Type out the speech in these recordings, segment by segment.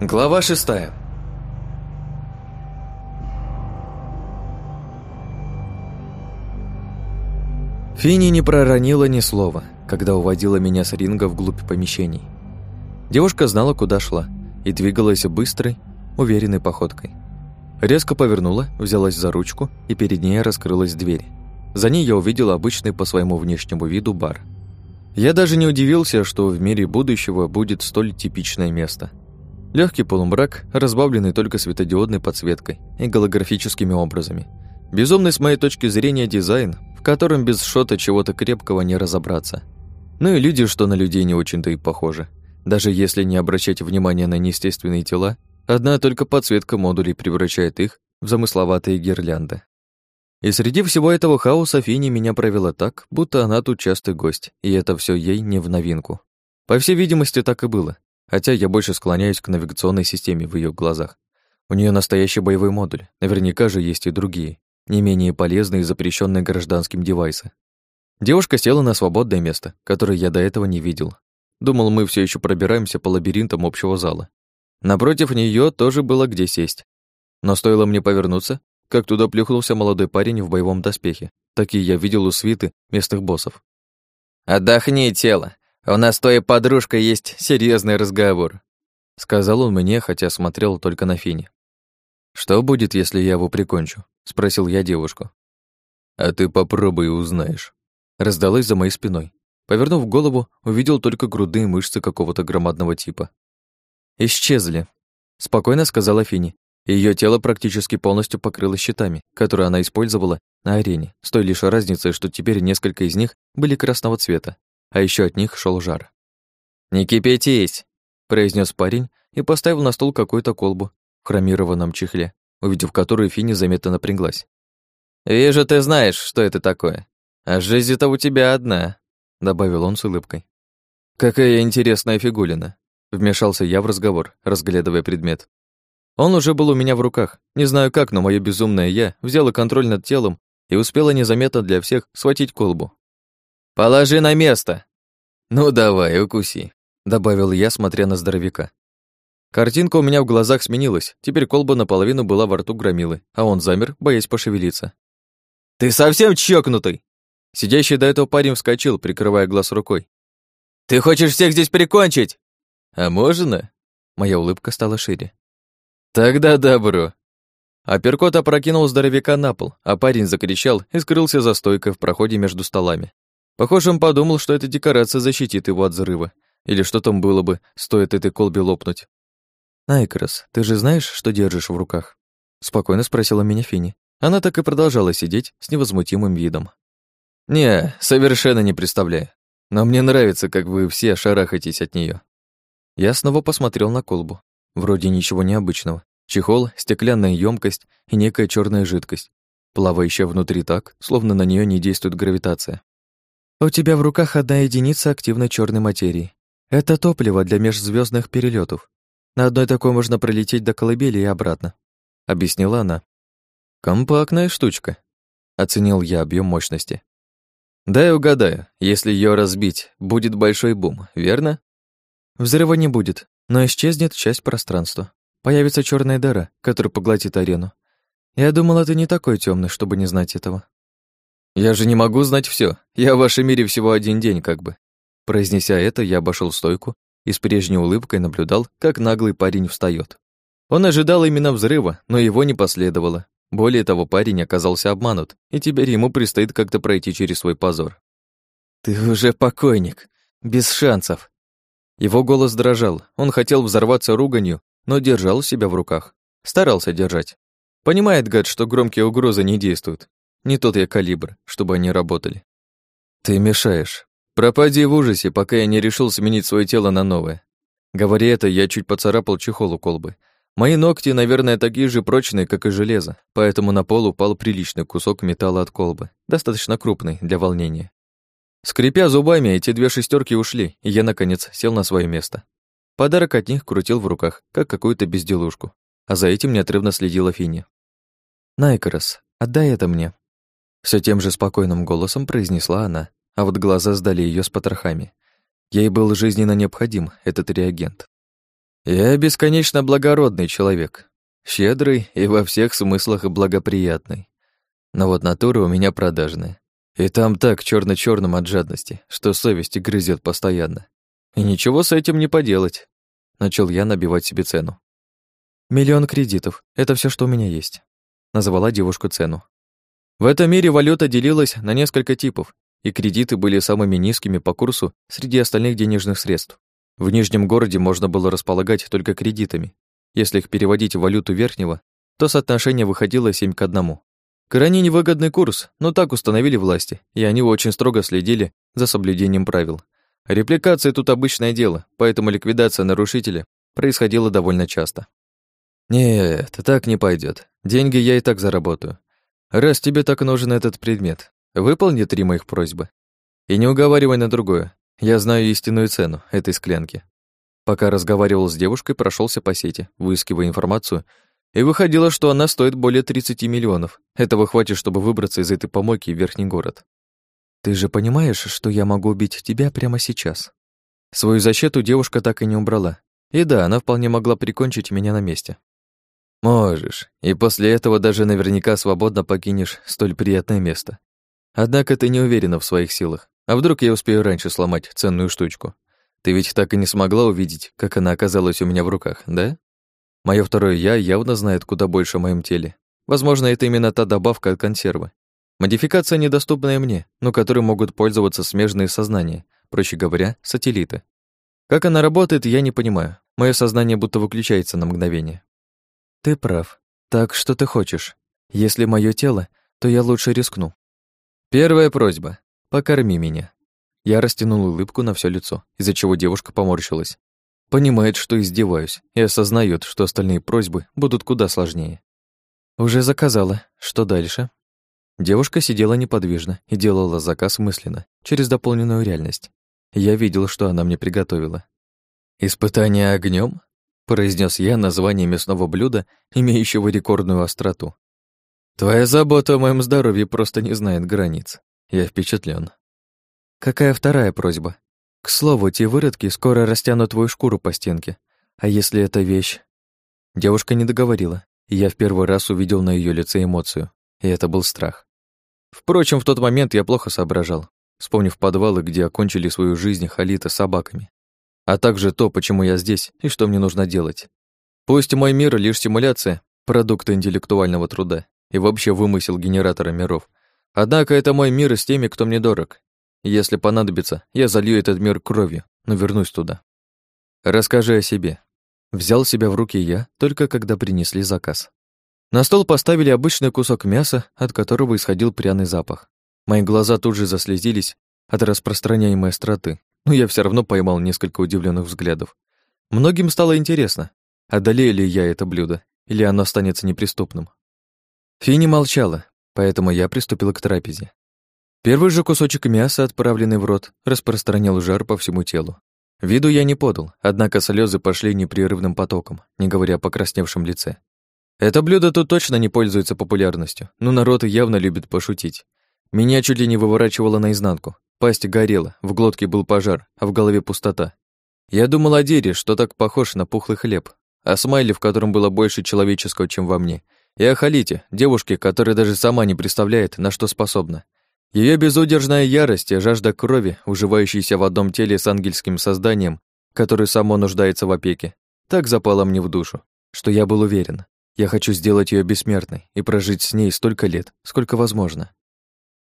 Глава шестая. Фини не проронила ни слова, когда уводила меня с ринга вглубь помещений. Девушка знала, куда шла, и двигалась быстрой, уверенной походкой. Резко повернула, взялась за ручку, и перед ней раскрылась дверь. За ней я увидел обычный по своему внешнему виду бар. Я даже не удивился, что в мире будущего будет столь типичное место – Легкий полумрак, разбавленный только светодиодной подсветкой и голографическими образами. Безумный с моей точки зрения дизайн, в котором без шота чего-то крепкого не разобраться. Ну и люди, что на людей не очень-то и похожи. Даже если не обращать внимания на неестественные тела, одна только подсветка модулей превращает их в замысловатые гирлянды. И среди всего этого хаоса Фини меня провела так, будто она тут частый гость, и это все ей не в новинку. По всей видимости, так и было хотя я больше склоняюсь к навигационной системе в ее глазах. У нее настоящий боевой модуль, наверняка же есть и другие, не менее полезные и запрещенные гражданским девайсы. Девушка села на свободное место, которое я до этого не видел. Думал, мы все еще пробираемся по лабиринтам общего зала. Напротив нее тоже было где сесть. Но стоило мне повернуться, как туда плюхнулся молодой парень в боевом доспехе. Такие я видел у свиты местных боссов. «Отдохни, тело. У нас с твоей подружкой есть серьезный разговор», сказал он мне, хотя смотрел только на Фини. «Что будет, если я его прикончу?» спросил я девушку. «А ты попробуй и узнаешь», раздалось за моей спиной. Повернув голову, увидел только грудные мышцы какого-то громадного типа. «Исчезли», — спокойно сказала Фини. Ее тело практически полностью покрылось щитами, которые она использовала на арене, с той лишь разницей, что теперь несколько из них были красного цвета, а еще от них шел жар. «Не кипятись!» — произнес парень и поставил на стол какую-то колбу в хромированном чехле, увидев которую Фини заметно напряглась. «Вижу, ты знаешь, что это такое. А жизнь-то у тебя одна», — добавил он с улыбкой. «Какая интересная фигулина», — вмешался я в разговор, разглядывая предмет. Он уже был у меня в руках. Не знаю как, но мое безумное «я» взяло контроль над телом и успело незаметно для всех схватить колбу. «Положи на место!» «Ну давай, укуси», — добавил я, смотря на здоровяка. Картинка у меня в глазах сменилась. Теперь колба наполовину была во рту громилы, а он замер, боясь пошевелиться. «Ты совсем чокнутый!» Сидящий до этого парень вскочил, прикрывая глаз рукой. «Ты хочешь всех здесь прикончить?» «А можно?» Моя улыбка стала шире. «Тогда добро». Апперкот опрокинул здоровяка на пол, а парень закричал и скрылся за стойкой в проходе между столами. Похоже, он подумал, что эта декорация защитит его от взрыва. Или что там было бы, стоит этой колбе лопнуть. «Найкрос, ты же знаешь, что держишь в руках?» Спокойно спросила меня Фини. Она так и продолжала сидеть с невозмутимым видом. «Не, совершенно не представляю. Но мне нравится, как вы все шарахаетесь от нее. Я снова посмотрел на колбу. Вроде ничего необычного. Чехол, стеклянная емкость и некая черная жидкость, плавающая внутри так, словно на нее не действует гравитация. У тебя в руках одна единица активной черной материи. Это топливо для межзвездных перелетов. На одной такой можно пролететь до колыбели и обратно, объяснила она. Компактная штучка, оценил я объем мощности. Дай угадаю, если ее разбить, будет большой бум, верно? Взрыва не будет, но исчезнет часть пространства. Появится черная дыра, которая поглотит арену. Я думала, ты не такой темный, чтобы не знать этого. «Я же не могу знать все. Я в вашем мире всего один день, как бы». Произнеся это, я обошел стойку и с прежней улыбкой наблюдал, как наглый парень встает. Он ожидал именно взрыва, но его не последовало. Более того, парень оказался обманут, и теперь ему предстоит как-то пройти через свой позор. «Ты уже покойник. Без шансов». Его голос дрожал. Он хотел взорваться руганью, но держал себя в руках. Старался держать. Понимает, гад, что громкие угрозы не действуют. Не тот я калибр, чтобы они работали. Ты мешаешь. Пропади в ужасе, пока я не решил сменить свое тело на новое. Говоря это, я чуть поцарапал чехол у колбы. Мои ногти, наверное, такие же прочные, как и железо, поэтому на пол упал приличный кусок металла от колбы, достаточно крупный для волнения. Скрипя зубами, эти две шестерки ушли, и я, наконец, сел на свое место. Подарок от них крутил в руках, как какую-то безделушку, а за этим неотрывно следила Фини. «Найкорос, отдай это мне», все тем же спокойным голосом произнесла она, а вот глаза сдали ее с потрохами. Ей был жизненно необходим этот реагент. Я бесконечно благородный человек, щедрый и во всех смыслах благоприятный. Но вот натура у меня продажная. И там так черно черным от жадности, что совесть грызет постоянно. И ничего с этим не поделать. Начал я набивать себе цену. Миллион кредитов — это все, что у меня есть. Назвала девушку цену. В этом мире валюта делилась на несколько типов, и кредиты были самыми низкими по курсу среди остальных денежных средств. В Нижнем городе можно было располагать только кредитами. Если их переводить в валюту верхнего, то соотношение выходило 7 к 1. Крайне невыгодный курс, но так установили власти, и они очень строго следили за соблюдением правил. Репликация тут обычное дело, поэтому ликвидация нарушителя происходила довольно часто. Нет, так не пойдет. Деньги я и так заработаю. Раз тебе так нужен этот предмет, выполни три моих просьбы. И не уговаривай на другое. Я знаю истинную цену этой склянки. Пока разговаривал с девушкой, прошелся по сети, выискивая информацию и выходило, что она стоит более 30 миллионов. Этого хватит, чтобы выбраться из этой помойки в верхний город. Ты же понимаешь, что я могу убить тебя прямо сейчас? Свою защиту девушка так и не убрала. И да, она вполне могла прикончить меня на месте. Можешь. И после этого даже наверняка свободно покинешь столь приятное место. Однако ты не уверена в своих силах. А вдруг я успею раньше сломать ценную штучку? Ты ведь так и не смогла увидеть, как она оказалась у меня в руках, да? Моё второе «я» явно знает куда больше о моем теле. Возможно, это именно та добавка от консервы. Модификация, недоступная мне, но которой могут пользоваться смежные сознания, проще говоря, сателлиты. Как она работает, я не понимаю. Мое сознание будто выключается на мгновение. Ты прав. Так что ты хочешь? Если мое тело, то я лучше рискну. Первая просьба. Покорми меня. Я растянул улыбку на все лицо, из-за чего девушка поморщилась. Понимает, что издеваюсь, и осознает, что остальные просьбы будут куда сложнее. «Уже заказала. Что дальше?» Девушка сидела неподвижно и делала заказ мысленно, через дополненную реальность. Я видел, что она мне приготовила. «Испытание огнем? Произнес я название мясного блюда, имеющего рекордную остроту. «Твоя забота о моем здоровье просто не знает границ. Я впечатлен. «Какая вторая просьба?» К слову, те выродки скоро растянут твою шкуру по стенке. А если это вещь? Девушка не договорила, и я в первый раз увидел на ее лице эмоцию, и это был страх. Впрочем, в тот момент я плохо соображал, вспомнив подвалы, где окончили свою жизнь Халита с собаками, а также то, почему я здесь и что мне нужно делать. Пусть мой мир лишь симуляция, продукт интеллектуального труда и вообще вымысел генератора миров, однако это мой мир с теми, кто мне дорог, если понадобится, я залью этот мир кровью, но вернусь туда. Расскажи о себе. Взял себя в руки я, только когда принесли заказ. На стол поставили обычный кусок мяса, от которого исходил пряный запах. Мои глаза тут же заслезились от распространяемой остроты, но я все равно поймал несколько удивленных взглядов. Многим стало интересно, одолею ли я это блюдо, или оно останется неприступным. Фини молчала, поэтому я приступил к трапезе. Первый же кусочек мяса, отправленный в рот, распространял жар по всему телу. Виду я не подал, однако слезы пошли непрерывным потоком, не говоря о покрасневшем лице. Это блюдо тут точно не пользуется популярностью, но народ явно любит пошутить. Меня чуть ли не выворачивало наизнанку. Пасть горела, в глотке был пожар, а в голове пустота. Я думал о Дере, что так похож на пухлый хлеб, о смайле, в котором было больше человеческого, чем во мне, и о Халите, девушке, которая даже сама не представляет, на что способна. Ее безудержная ярость и жажда крови, уживающаяся в одном теле с ангельским созданием, которое само нуждается в опеке, так запала мне в душу, что я был уверен, я хочу сделать ее бессмертной и прожить с ней столько лет, сколько возможно.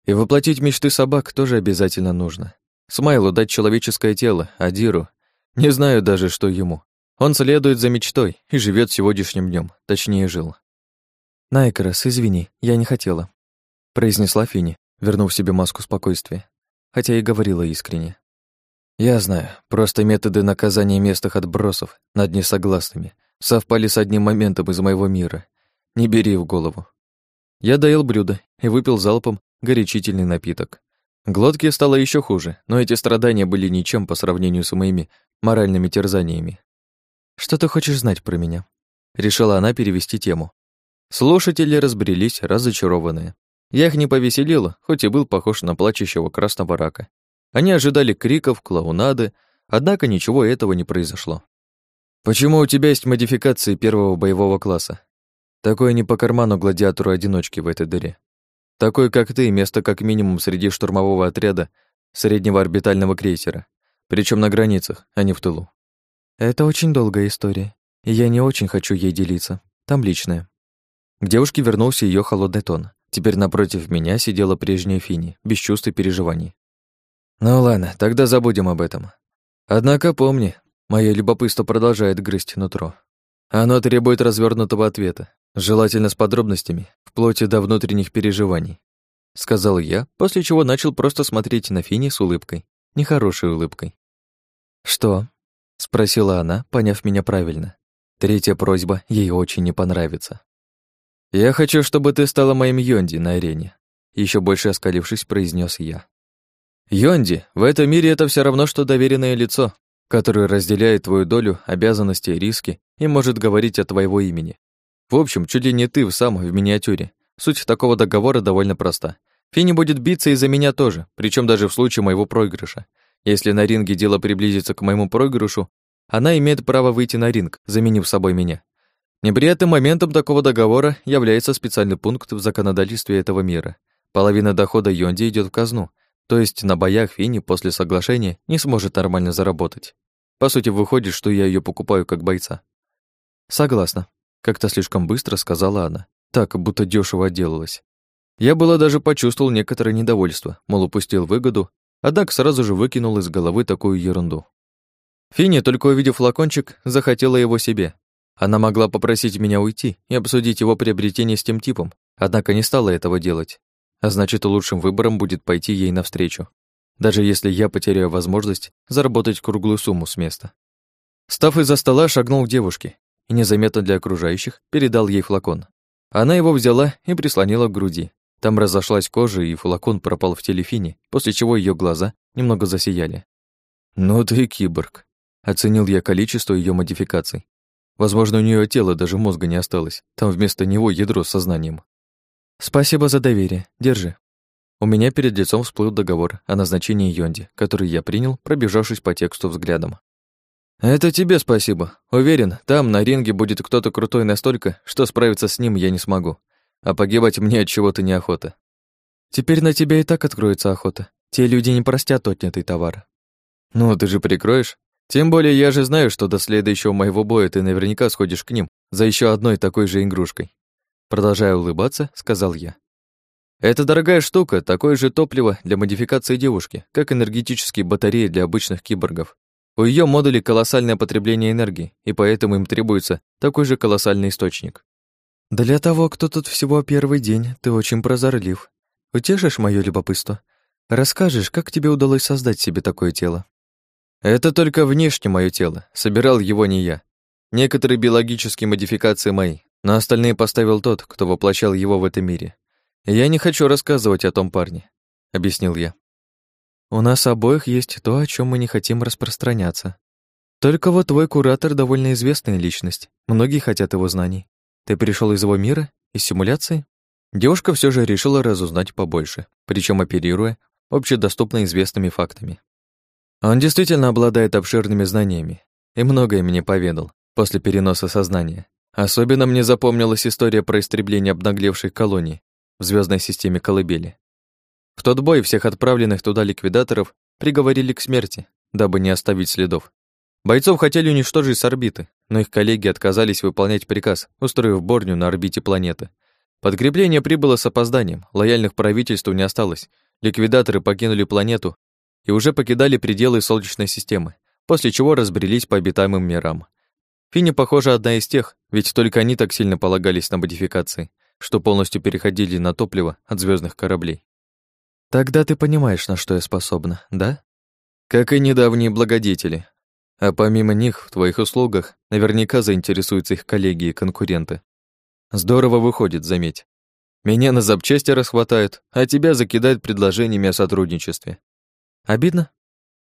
И воплотить мечты собак тоже обязательно нужно. Смайлу дать человеческое тело, а Диру... Не знаю даже, что ему. Он следует за мечтой и живет сегодняшним днем, точнее жил. «Найкрос, извини, я не хотела», — произнесла Фини, вернув себе маску спокойствия, хотя и говорила искренне. «Я знаю, просто методы наказания местных отбросов над несогласными совпали с одним моментом из моего мира. Не бери в голову». Я доел блюдо и выпил залпом горячительный напиток. Глотке стало еще хуже, но эти страдания были ничем по сравнению с моими моральными терзаниями. «Что ты хочешь знать про меня?» Решила она перевести тему. Слушатели разбрелись, разочарованные. Я их не повеселил, хоть и был похож на плачущего красного рака. Они ожидали криков, клоунады, однако ничего этого не произошло. Почему у тебя есть модификации первого боевого класса? Такое не по карману гладиатору-одиночки в этой дыре. Такой, как ты, место как минимум среди штурмового отряда среднего орбитального крейсера, причем на границах, а не в тылу. Это очень долгая история, и я не очень хочу ей делиться. Там личное. К девушке вернулся ее холодный тон. Теперь напротив меня сидела прежняя Фини, без чувств и переживаний. Ну ладно, тогда забудем об этом. Однако помни, мое любопытство продолжает грызть нутро. Оно требует развернутого ответа, желательно с подробностями, вплоть до внутренних переживаний. Сказал я, после чего начал просто смотреть на Фини с улыбкой, нехорошей улыбкой. «Что?» — спросила она, поняв меня правильно. Третья просьба ей очень не понравится. «Я хочу, чтобы ты стала моим Йонди на арене», еще больше оскалившись, произнес я. Йонди, в этом мире это все равно, что доверенное лицо, которое разделяет твою долю, обязанности, риски и может говорить от твоего имени. В общем, чуть ли не ты сам в миниатюре. Суть такого договора довольно проста. Фини будет биться из-за меня тоже, причем даже в случае моего проигрыша. Если на ринге дело приблизится к моему проигрышу, она имеет право выйти на ринг, заменив собой меня. Неприятным моментом такого договора является специальный пункт в законодательстве этого мира. Половина дохода Йонди идет в казну, то есть на боях Фини после соглашения не сможет нормально заработать. По сути, выходит, что я ее покупаю как бойца. Согласна. Как-то слишком быстро сказала она. Так, будто дешево отделалась. Я было даже почувствовал некоторое недовольство, мол, упустил выгоду, однако сразу же выкинул из головы такую ерунду. Фини, только увидев флакончик, захотела его себе. Она могла попросить меня уйти и обсудить его приобретение с тем типом, однако не стала этого делать а значит, лучшим выбором будет пойти ей навстречу, даже если я потеряю возможность заработать круглую сумму с места. Став из-за стола, шагнул к девушке и незаметно для окружающих передал ей флакон. Она его взяла и прислонила к груди. Там разошлась кожа, и флакон пропал в телефине, после чего ее глаза немного засияли. «Ну ты киборг», — оценил я количество ее модификаций. Возможно, у нее тело даже мозга не осталось, там вместо него ядро с сознанием. «Спасибо за доверие. Держи». У меня перед лицом всплыл договор о назначении Йонди, который я принял, пробежавшись по тексту взглядом. «Это тебе спасибо. Уверен, там, на ринге, будет кто-то крутой настолько, что справиться с ним я не смогу. А погибать мне от чего-то неохота». «Теперь на тебя и так откроется охота. Те люди не простят отнятый товар». «Ну, ты же прикроешь. Тем более я же знаю, что до следующего моего боя ты наверняка сходишь к ним за еще одной такой же игрушкой. Продолжая улыбаться, сказал я. Это дорогая штука, такое же топливо для модификации девушки, как энергетические батареи для обычных киборгов. У ее модулей колоссальное потребление энергии, и поэтому им требуется такой же колоссальный источник. Для того, кто тут всего первый день, ты очень прозорлив. Утешишь мое любопытство? Расскажешь, как тебе удалось создать себе такое тело? Это только внешне мое тело, собирал его не я. Некоторые биологические модификации мои, но остальные поставил тот, кто воплощал его в этом мире. Я не хочу рассказывать о том парне, объяснил я. У нас обоих есть то, о чем мы не хотим распространяться. Только вот твой куратор довольно известная личность. Многие хотят его знаний. Ты пришел из его мира, из симуляции? Девушка все же решила разузнать побольше, причем оперируя общедоступно известными фактами. Он действительно обладает обширными знаниями и многое мне поведал после переноса сознания. Особенно мне запомнилась история про истребление обнаглевших колоний в звездной системе Колыбели. В тот бой всех отправленных туда ликвидаторов приговорили к смерти, дабы не оставить следов. Бойцов хотели уничтожить с орбиты, но их коллеги отказались выполнять приказ, устроив борню на орбите планеты. Подкрепление прибыло с опозданием, лояльных правительству не осталось. Ликвидаторы покинули планету и уже покидали пределы Солнечной системы, после чего разбрелись по обитаемым мирам. Фини, похоже, одна из тех, ведь только они так сильно полагались на модификации, что полностью переходили на топливо от звездных кораблей. Тогда ты понимаешь, на что я способна, да? Как и недавние благодетели. А помимо них, в твоих услугах наверняка заинтересуются их коллеги и конкуренты. Здорово выходит, заметь. Меня на запчасти расхватают, а тебя закидают предложениями о сотрудничестве. Обидно?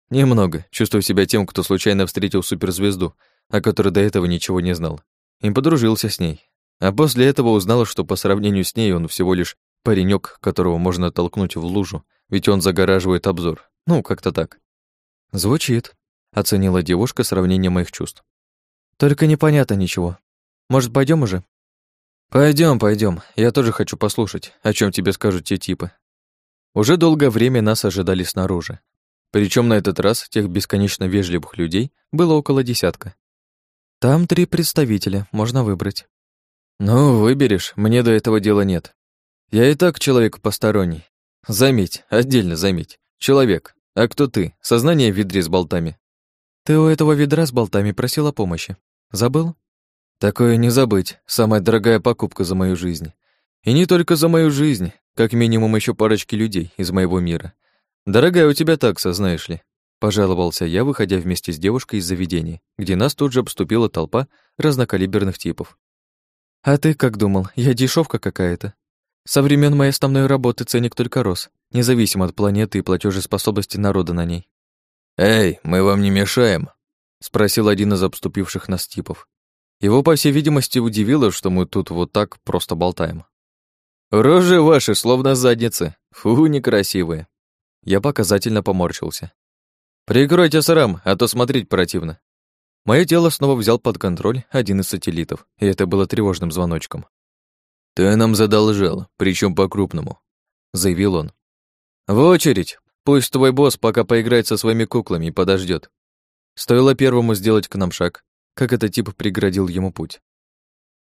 Немного. Чувствую себя тем, кто случайно встретил суперзвезду, о которой до этого ничего не знал, и подружился с ней. А после этого узнал, что по сравнению с ней он всего лишь паренек, которого можно толкнуть в лужу, ведь он загораживает обзор. Ну, как-то так. Звучит, оценила девушка сравнение моих чувств. Только непонятно ничего. Может, пойдем уже? Пойдем, пойдем. Я тоже хочу послушать, о чем тебе скажут те типы. Уже долгое время нас ожидали снаружи. Причем на этот раз тех бесконечно вежливых людей было около десятка. Там три представителя, можно выбрать. Ну, выберешь, мне до этого дела нет. Я и так человек посторонний. Заметь, отдельно заметь. Человек. А кто ты? Сознание в ведре с болтами. Ты у этого ведра с болтами просила помощи. Забыл? Такое не забыть. Самая дорогая покупка за мою жизнь. И не только за мою жизнь, как минимум еще парочки людей из моего мира. Дорогая у тебя такса, знаешь ли. Пожаловался я, выходя вместе с девушкой из заведения, где нас тут же обступила толпа разнокалиберных типов. «А ты как думал, я дешевка какая-то? Со времен моей основной работы ценник только рос, независимо от планеты и платежеспособности народа на ней». «Эй, мы вам не мешаем?» — спросил один из обступивших нас типов. Его, по всей видимости, удивило, что мы тут вот так просто болтаем. «Рожи ваши, словно задницы. Фу, некрасивые». Я показательно поморщился. «Прикройте срам, а то смотреть противно». Мое тело снова взял под контроль один из сателлитов, и это было тревожным звоночком. «Ты нам задолжал, причем по-крупному», — заявил он. «В очередь! Пусть твой босс пока поиграет со своими куклами и подождет. Стоило первому сделать к нам шаг, как этот тип преградил ему путь.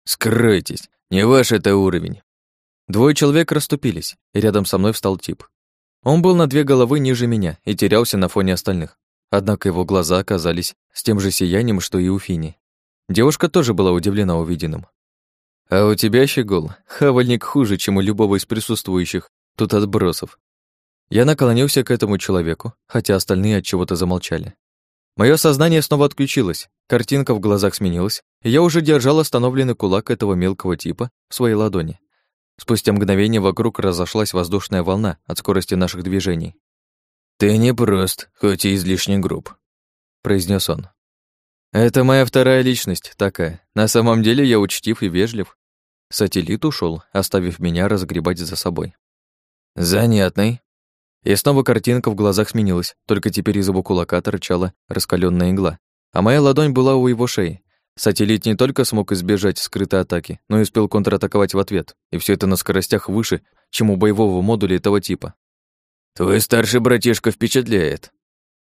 «Скрыйтесь, не ваш это уровень». Двое человек расступились, и рядом со мной встал тип. Он был на две головы ниже меня и терялся на фоне остальных. Однако его глаза оказались с тем же сиянием, что и у Фини. Девушка тоже была удивлена увиденным. «А у тебя, Щегол, хавальник хуже, чем у любого из присутствующих тут отбросов». Я наклонился к этому человеку, хотя остальные от чего-то замолчали. Мое сознание снова отключилось, картинка в глазах сменилась, и я уже держал остановленный кулак этого мелкого типа в своей ладони. Спустя мгновение вокруг разошлась воздушная волна от скорости наших движений. «Ты не прост, хоть и излишне груб», — произнес он. «Это моя вторая личность такая. На самом деле я учтив и вежлив». Сателлит ушел, оставив меня разгребать за собой. «Занятный». И снова картинка в глазах сменилась, только теперь из его кулака торчала раскаленная игла, а моя ладонь была у его шеи. Сателлит не только смог избежать скрытой атаки, но и успел контратаковать в ответ, и все это на скоростях выше, чем у боевого модуля этого типа. «Твой старший братишка впечатляет».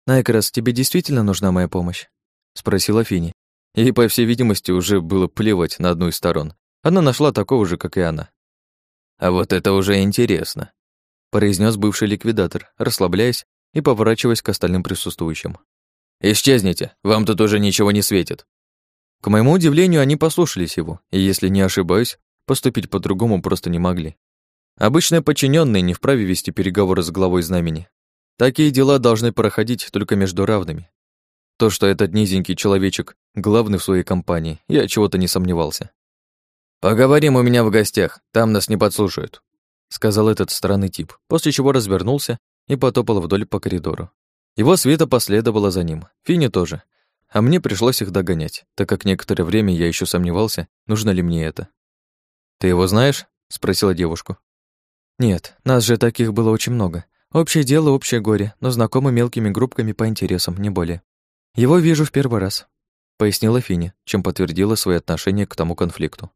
«Найкрос, тебе действительно нужна моя помощь?» — спросила Фини. Ей, по всей видимости, уже было плевать на одну из сторон. Она нашла такого же, как и она. «А вот это уже интересно», — произнес бывший ликвидатор, расслабляясь и поворачиваясь к остальным присутствующим. «Исчезните, вам тут уже ничего не светит». К моему удивлению, они послушались его, и, если не ошибаюсь, поступить по-другому просто не могли. Обычные подчиненные не вправе вести переговоры с главой знамени. Такие дела должны проходить только между равными. То, что этот низенький человечек главный в своей компании, я чего-то не сомневался. «Поговорим у меня в гостях, там нас не подслушают», сказал этот странный тип, после чего развернулся и потопал вдоль по коридору. Его света последовала за ним, Фини тоже. А мне пришлось их догонять, так как некоторое время я еще сомневался, нужно ли мне это. «Ты его знаешь?» — спросила девушку. Нет, нас же таких было очень много. Общее дело, общее горе, но знакомы мелкими группками по интересам, не более. Его вижу в первый раз, пояснила Фини, чем подтвердила свое отношение к тому конфликту.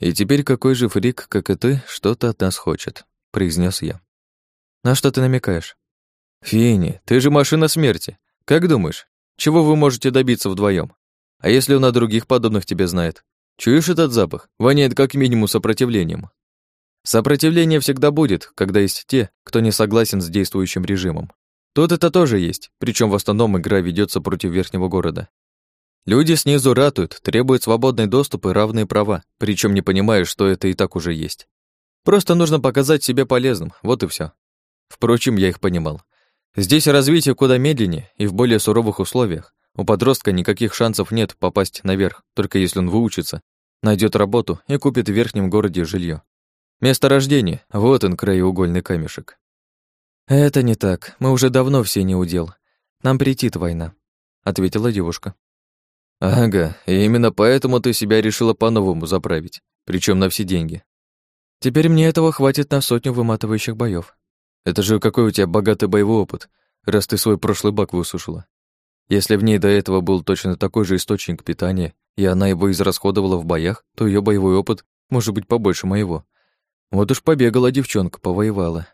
И теперь какой же фрик, как и ты, что-то от нас хочет, произнес я. На что ты намекаешь? Фини, ты же машина смерти. Как думаешь, чего вы можете добиться вдвоем? А если он о других подобных тебе знает? Чуешь этот запах? Воняет как минимум сопротивлением. Сопротивление всегда будет, когда есть те, кто не согласен с действующим режимом. Тут это тоже есть, причем в основном игра ведется против верхнего города. Люди снизу ратуют, требуют свободный доступ и равные права, причем не понимая, что это и так уже есть. Просто нужно показать себя полезным, вот и все. Впрочем, я их понимал. Здесь развитие куда медленнее и в более суровых условиях. У подростка никаких шансов нет попасть наверх, только если он выучится, найдет работу и купит в верхнем городе жилье. Место рождения, вот он, краеугольный камешек. Это не так, мы уже давно все не удел. Нам претит война, ответила девушка. Ага, и именно поэтому ты себя решила по-новому заправить, причем на все деньги. Теперь мне этого хватит на сотню выматывающих боев. Это же какой у тебя богатый боевой опыт, раз ты свой прошлый бак высушила. Если в ней до этого был точно такой же источник питания, и она его израсходовала в боях, то ее боевой опыт может быть побольше моего. Вот уж побегала девчонка, повоевала.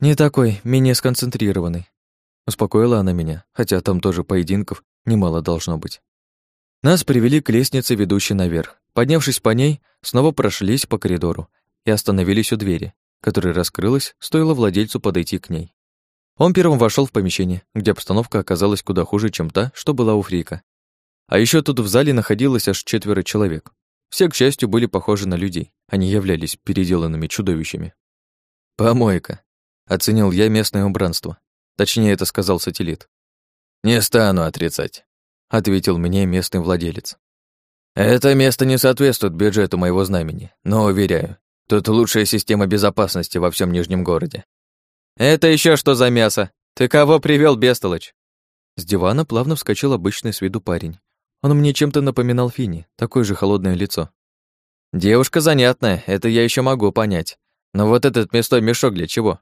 «Не такой, менее сконцентрированный», — успокоила она меня, хотя там тоже поединков немало должно быть. Нас привели к лестнице, ведущей наверх. Поднявшись по ней, снова прошлись по коридору и остановились у двери, которая раскрылась, стоило владельцу подойти к ней. Он первым вошел в помещение, где обстановка оказалась куда хуже, чем та, что была у Фрика. А еще тут в зале находилось аж четверо человек. Все, к счастью, были похожи на людей, они являлись переделанными чудовищами. «Помойка», — оценил я местное убранство. Точнее, это сказал сателлит. «Не стану отрицать», — ответил мне местный владелец. «Это место не соответствует бюджету моего знамени, но, уверяю, тут лучшая система безопасности во всем Нижнем городе». «Это еще что за мясо? Ты кого привел, бестолочь?» С дивана плавно вскочил обычный с виду парень. Он мне чем-то напоминал Фини, такое же холодное лицо. «Девушка занятная, это я еще могу понять. Но вот этот мясной мешок для чего?»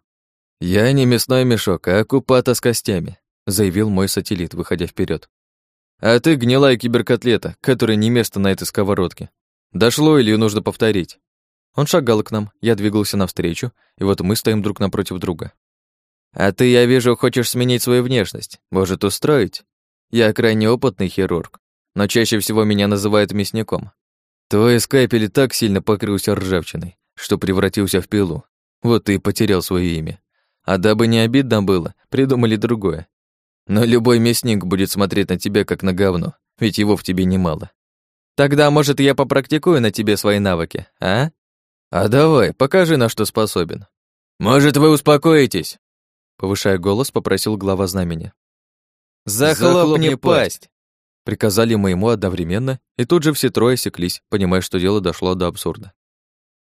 «Я не мясной мешок, а купата с костями», заявил мой сателлит, выходя вперед. «А ты гнилая киберкотлета, которая не место на этой сковородке. Дошло или нужно повторить?» Он шагал к нам, я двигался навстречу, и вот мы стоим друг напротив друга. «А ты, я вижу, хочешь сменить свою внешность. Может, устроить? Я крайне опытный хирург но чаще всего меня называют мясником. Твой скайпель так сильно покрылся ржавчиной, что превратился в пилу. Вот ты и потерял свое имя. А дабы не обидно было, придумали другое. Но любой мясник будет смотреть на тебя как на говно, ведь его в тебе немало. Тогда, может, я попрактикую на тебе свои навыки, а? А давай, покажи, на что способен. Может, вы успокоитесь? Повышая голос, попросил глава знамени. Захлопни, пасть! Приказали мы ему одновременно, и тут же все трое секлись, понимая, что дело дошло до абсурда.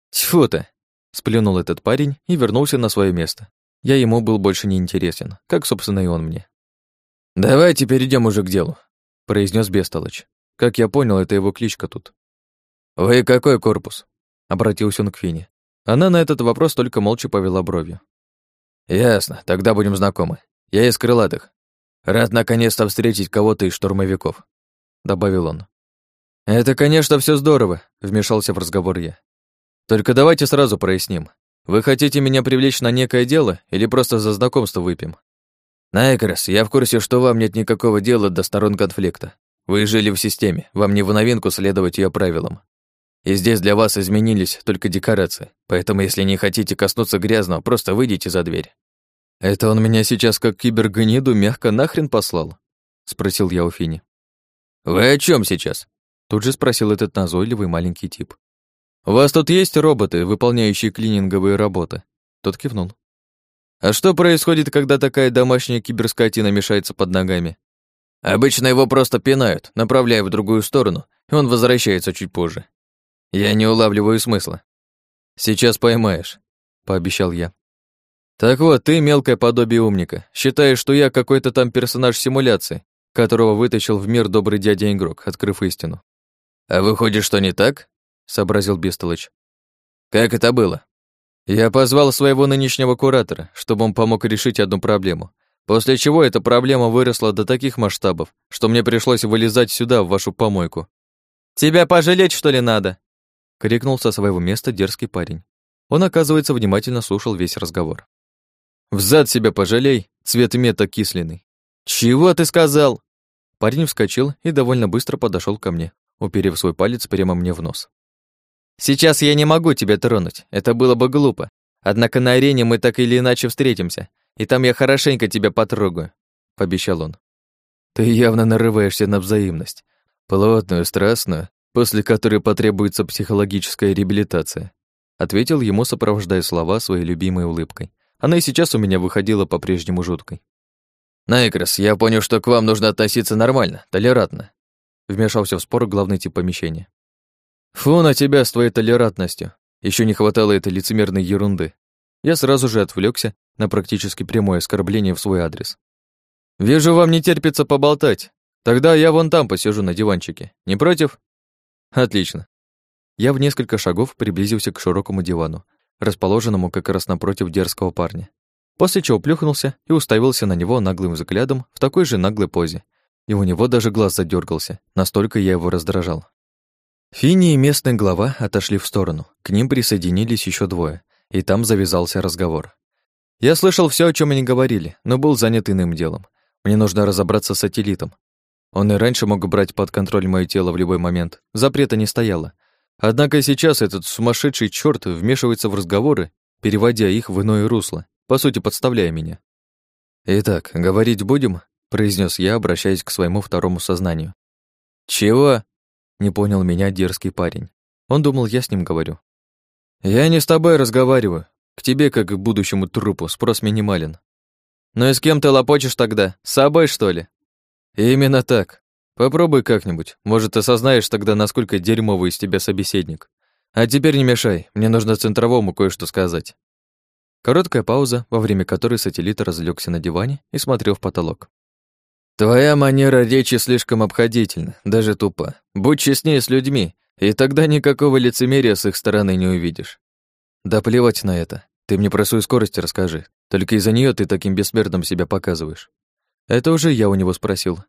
«Тьфу ты!» — сплюнул этот парень и вернулся на свое место. Я ему был больше не интересен, как, собственно, и он мне. «Давайте перейдем уже к делу», — произнес Бестолочь. Как я понял, это его кличка тут. «Вы какой корпус?» — обратился он к Фине. Она на этот вопрос только молча повела бровью. «Ясно, тогда будем знакомы. Я из крылатых. Рад наконец-то встретить кого-то из штурмовиков добавил он. Это, конечно, все здорово, вмешался в разговор я. Только давайте сразу проясним. Вы хотите меня привлечь на некое дело или просто за знакомство выпьем? Найкрос, я в курсе, что вам нет никакого дела до сторон конфликта. Вы жили в системе, вам не в новинку следовать ее правилам. И здесь для вас изменились только декорации, поэтому если не хотите коснуться грязного, просто выйдите за дверь. Это он меня сейчас как кибергниду мягко нахрен послал? Спросил я у Фини. «Вы о чем сейчас?» Тут же спросил этот назойливый маленький тип. «У вас тут есть роботы, выполняющие клининговые работы?» Тот кивнул. «А что происходит, когда такая домашняя киберскотина мешается под ногами?» «Обычно его просто пинают, направляя в другую сторону, и он возвращается чуть позже. Я не улавливаю смысла». «Сейчас поймаешь», — пообещал я. «Так вот, ты мелкое подобие умника. Считаешь, что я какой-то там персонаж симуляции, которого вытащил в мир добрый дядя-игрок, открыв истину. «А выходит, что не так?» — сообразил Бестолыч. «Как это было?» «Я позвал своего нынешнего куратора, чтобы он помог решить одну проблему, после чего эта проблема выросла до таких масштабов, что мне пришлось вылезать сюда, в вашу помойку». «Тебя пожалеть, что ли, надо?» — крикнул со своего места дерзкий парень. Он, оказывается, внимательно слушал весь разговор. «Взад себя пожалей, цвет мета кисленный». «Чего ты сказал?» Парень вскочил и довольно быстро подошел ко мне, уперев свой палец прямо мне в нос. «Сейчас я не могу тебя тронуть, это было бы глупо. Однако на арене мы так или иначе встретимся, и там я хорошенько тебя потрогаю», — пообещал он. «Ты явно нарываешься на взаимность, плотную, страстную, после которой потребуется психологическая реабилитация», ответил ему, сопровождая слова своей любимой улыбкой. Она и сейчас у меня выходила по-прежнему жуткой. «Найкрос, я понял, что к вам нужно относиться нормально, толерантно», вмешался в спор главный тип помещения. «Фу на тебя с твоей толерантностью. Еще не хватало этой лицемерной ерунды». Я сразу же отвлекся на практически прямое оскорбление в свой адрес. «Вижу, вам не терпится поболтать. Тогда я вон там посижу на диванчике. Не против?» «Отлично». Я в несколько шагов приблизился к широкому дивану, расположенному как раз напротив дерзкого парня после чего плюхнулся и уставился на него наглым взглядом в такой же наглой позе. и у него даже глаз задергался, настолько я его раздражал. Фини и местный глава отошли в сторону, к ним присоединились еще двое, и там завязался разговор. Я слышал все, о чем они говорили, но был занят иным делом. Мне нужно разобраться с сателлитом. Он и раньше мог брать под контроль мое тело в любой момент, запрета не стояло. Однако сейчас этот сумасшедший черт вмешивается в разговоры, переводя их в иное русло, по сути, подставляя меня. «Итак, говорить будем?» — произнес я, обращаясь к своему второму сознанию. «Чего?» — не понял меня дерзкий парень. Он думал, я с ним говорю. «Я не с тобой разговариваю. К тебе, как к будущему трупу, спрос минимален». «Ну и с кем ты лопочешь тогда? С собой, что ли?» «Именно так. Попробуй как-нибудь. Может, осознаешь тогда, насколько дерьмовый из тебя собеседник. А теперь не мешай, мне нужно центровому кое-что сказать». Короткая пауза, во время которой сателлит разлегся на диване и смотрел в потолок. «Твоя манера речи слишком обходительна, даже тупа. Будь честнее с людьми, и тогда никакого лицемерия с их стороны не увидишь. Да плевать на это. Ты мне про свою скорость расскажи. Только из-за нее ты таким бессмертным себя показываешь. Это уже я у него спросил.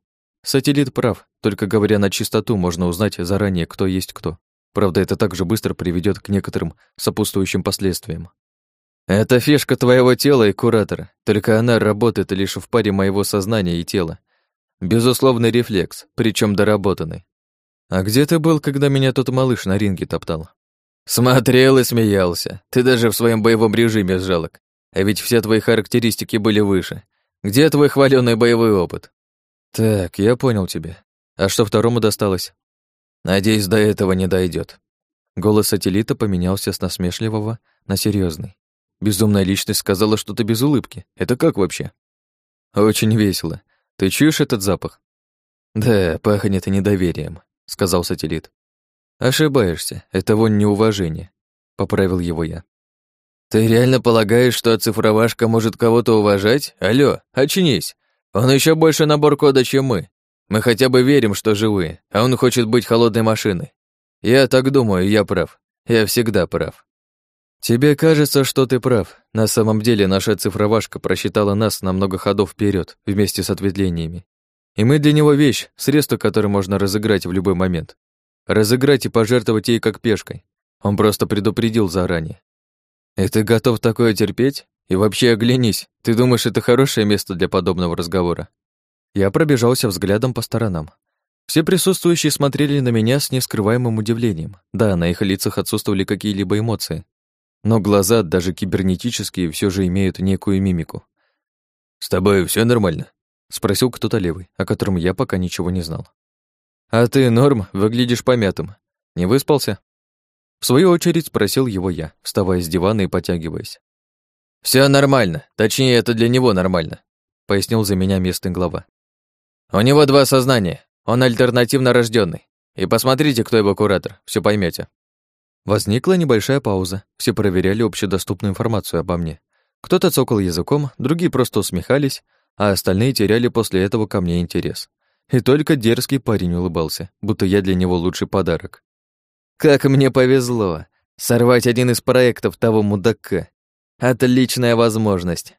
Сателлит прав, только говоря на чистоту, можно узнать заранее, кто есть кто. Правда, это также быстро приведет к некоторым сопутствующим последствиям. Это фишка твоего тела и куратора, только она работает лишь в паре моего сознания и тела. Безусловный рефлекс, причем доработанный. А где ты был, когда меня тот малыш на ринге топтал? Смотрел и смеялся. Ты даже в своем боевом режиме жалок. А ведь все твои характеристики были выше. Где твой хваленый боевой опыт? Так, я понял тебя. А что второму досталось? Надеюсь, до этого не дойдет. Голос сателлита поменялся с насмешливого на серьезный. Безумная личность сказала что-то без улыбки. Это как вообще? Очень весело. Ты чуешь этот запах? Да, пахнет недоверием, сказал сателлит. Ошибаешься. Это вон неуважение, поправил его я. Ты реально полагаешь, что оцифровашка может кого-то уважать? Алло, очнись. Он еще больше набор кода, чем мы. Мы хотя бы верим, что живые, а он хочет быть холодной машиной. Я так думаю, я прав. Я всегда прав. «Тебе кажется, что ты прав. На самом деле наша цифровашка просчитала нас на много ходов вперед вместе с ответвлениями. И мы для него вещь, средство, которое можно разыграть в любой момент. Разыграть и пожертвовать ей как пешкой. Он просто предупредил заранее. И ты готов такое терпеть? И вообще оглянись. Ты думаешь, это хорошее место для подобного разговора? Я пробежался взглядом по сторонам. Все присутствующие смотрели на меня с нескрываемым удивлением. Да, на их лицах отсутствовали какие-либо эмоции, но глаза, даже кибернетические, все же имеют некую мимику. «С тобой все нормально?» — спросил кто-то левый, о котором я пока ничего не знал. «А ты, Норм, выглядишь помятым. Не выспался?» В свою очередь спросил его я, вставая с дивана и потягиваясь. Все нормально, точнее, это для него нормально», — пояснил за меня местный глава. «У него два сознания, он альтернативно рожденный. И посмотрите, кто его куратор, все поймете. Возникла небольшая пауза. Все проверяли общедоступную информацию обо мне. Кто-то цокал языком, другие просто усмехались, а остальные теряли после этого ко мне интерес. И только дерзкий парень улыбался, будто я для него лучший подарок. «Как мне повезло! Сорвать один из проектов того мудака! Отличная возможность!»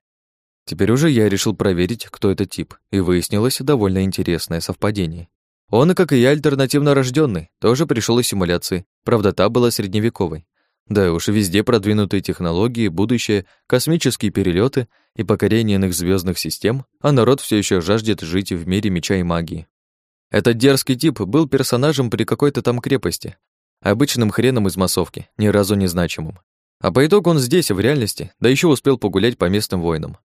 Теперь уже я решил проверить, кто этот тип, и выяснилось довольно интересное совпадение. Он, как и я, альтернативно рожденный, тоже пришел из симуляции, правда, та была средневековой. Да уж, везде продвинутые технологии, будущее, космические перелеты и покорение иных звездных систем, а народ все еще жаждет жить в мире меча и магии. Этот дерзкий тип был персонажем при какой-то там крепости, обычным хреном из массовки, ни разу не значимым. А по итогу он здесь, в реальности, да еще успел погулять по местным воинам.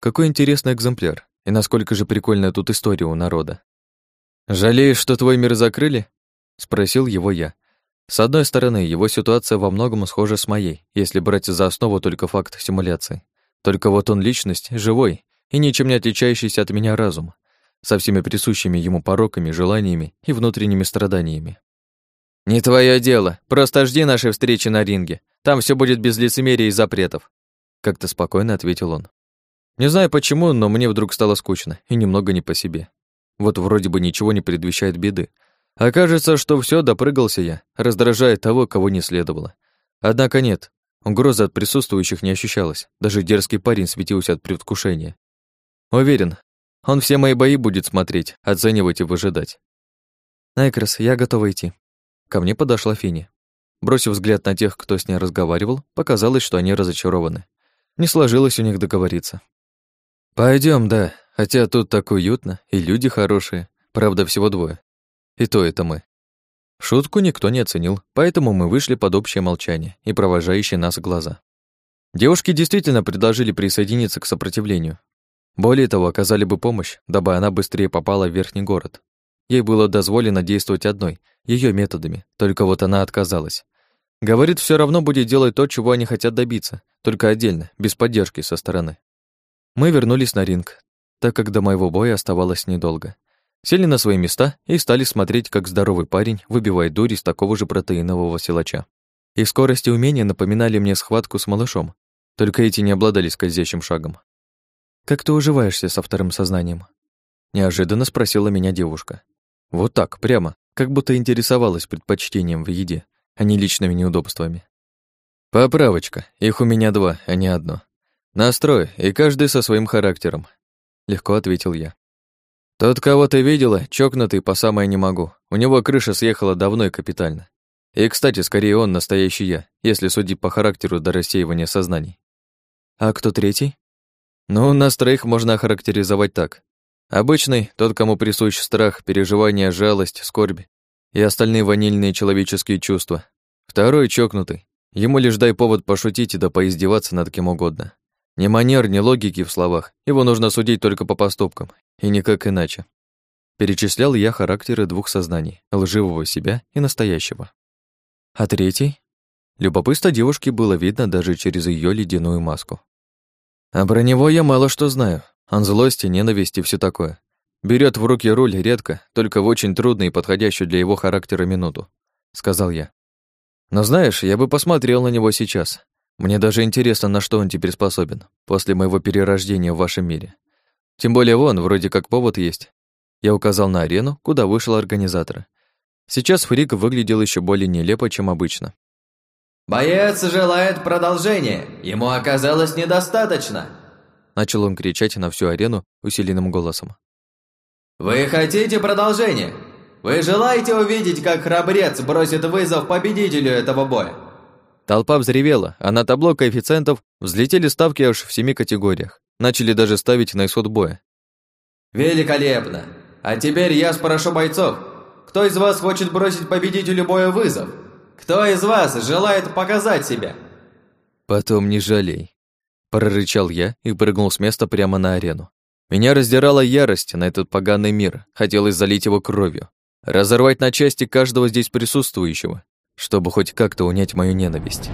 Какой интересный экземпляр, и насколько же прикольная тут история у народа. «Жалеешь, что твой мир закрыли?» — спросил его я. С одной стороны, его ситуация во многом схожа с моей, если брать за основу только факт симуляции. Только вот он личность, живой и ничем не отличающийся от меня разум, со всеми присущими ему пороками, желаниями и внутренними страданиями. «Не твое дело, просто жди нашей встречи на ринге. Там все будет без лицемерия и запретов», — как-то спокойно ответил он. Не знаю почему, но мне вдруг стало скучно и немного не по себе. Вот вроде бы ничего не предвещает беды. Окажется, что все допрыгался я, раздражая того, кого не следовало. Однако нет, угрозы от присутствующих не ощущалось. Даже дерзкий парень светился от предвкушения. Уверен, Он все мои бои будет смотреть, оценивать и выжидать. Найкрос, я готова идти. Ко мне подошла Фини. Бросив взгляд на тех, кто с ней разговаривал, показалось, что они разочарованы. Не сложилось у них договориться. Пойдем, да, хотя тут так уютно, и люди хорошие, правда, всего двое. И то это мы. Шутку никто не оценил, поэтому мы вышли под общее молчание и провожающие нас глаза. Девушки действительно предложили присоединиться к сопротивлению. Более того, оказали бы помощь, дабы она быстрее попала в верхний город. Ей было дозволено действовать одной, ее методами, только вот она отказалась. Говорит, все равно будет делать то, чего они хотят добиться, только отдельно, без поддержки со стороны. Мы вернулись на ринг, так как до моего боя оставалось недолго. Сели на свои места и стали смотреть, как здоровый парень выбивает дурь из такого же протеинового силача. Их скорость и умения напоминали мне схватку с малышом, только эти не обладали скользящим шагом. «Как ты уживаешься со вторым сознанием?» Неожиданно спросила меня девушка. Вот так, прямо, как будто интересовалась предпочтением в еде а не личными неудобствами. Поправочка, их у меня два, а не одно. Настрой, и каждый со своим характером, легко ответил я. Тот, кого ты видела, чокнутый по самое не могу. У него крыша съехала давно и капитально. И, кстати, скорее он настоящий я, если судить по характеру до рассеивания сознаний. А кто третий? Ну, нас троих можно охарактеризовать так. Обычный, тот, кому присущ страх, переживание, жалость, скорбь и остальные ванильные человеческие чувства. Второй чокнутый. Ему лишь дай повод пошутить и да поиздеваться над кем угодно. Ни манер, ни логики в словах. Его нужно судить только по поступкам, и никак иначе. Перечислял я характеры двух сознаний, лживого себя и настоящего. А третий? Любопытство девушки было видно даже через ее ледяную маску. А про него я мало что знаю. Он злости, ненависти и все такое. Берет в руки руль редко, только в очень трудную и подходящую для его характера минуту, сказал я. Но знаешь, я бы посмотрел на него сейчас. Мне даже интересно, на что он теперь способен после моего перерождения в вашем мире. Тем более вон, вроде как повод есть. Я указал на арену, куда вышел организатор. Сейчас Фрик выглядел еще более нелепо, чем обычно. «Боец желает продолжения. Ему оказалось недостаточно!» Начал он кричать на всю арену усиленным голосом. «Вы хотите продолжения? Вы желаете увидеть, как храбрец бросит вызов победителю этого боя?» Толпа взревела, а на табло коэффициентов взлетели ставки аж в семи категориях. Начали даже ставить на исход боя. «Великолепно! А теперь я спрошу бойцов. Кто из вас хочет бросить победителю боя вызов? Кто из вас желает показать себя?» «Потом не жалей», – прорычал я и прыгнул с места прямо на арену. Меня раздирала ярость на этот поганый мир, хотелось залить его кровью, разорвать на части каждого здесь присутствующего, чтобы хоть как-то унять мою ненависть.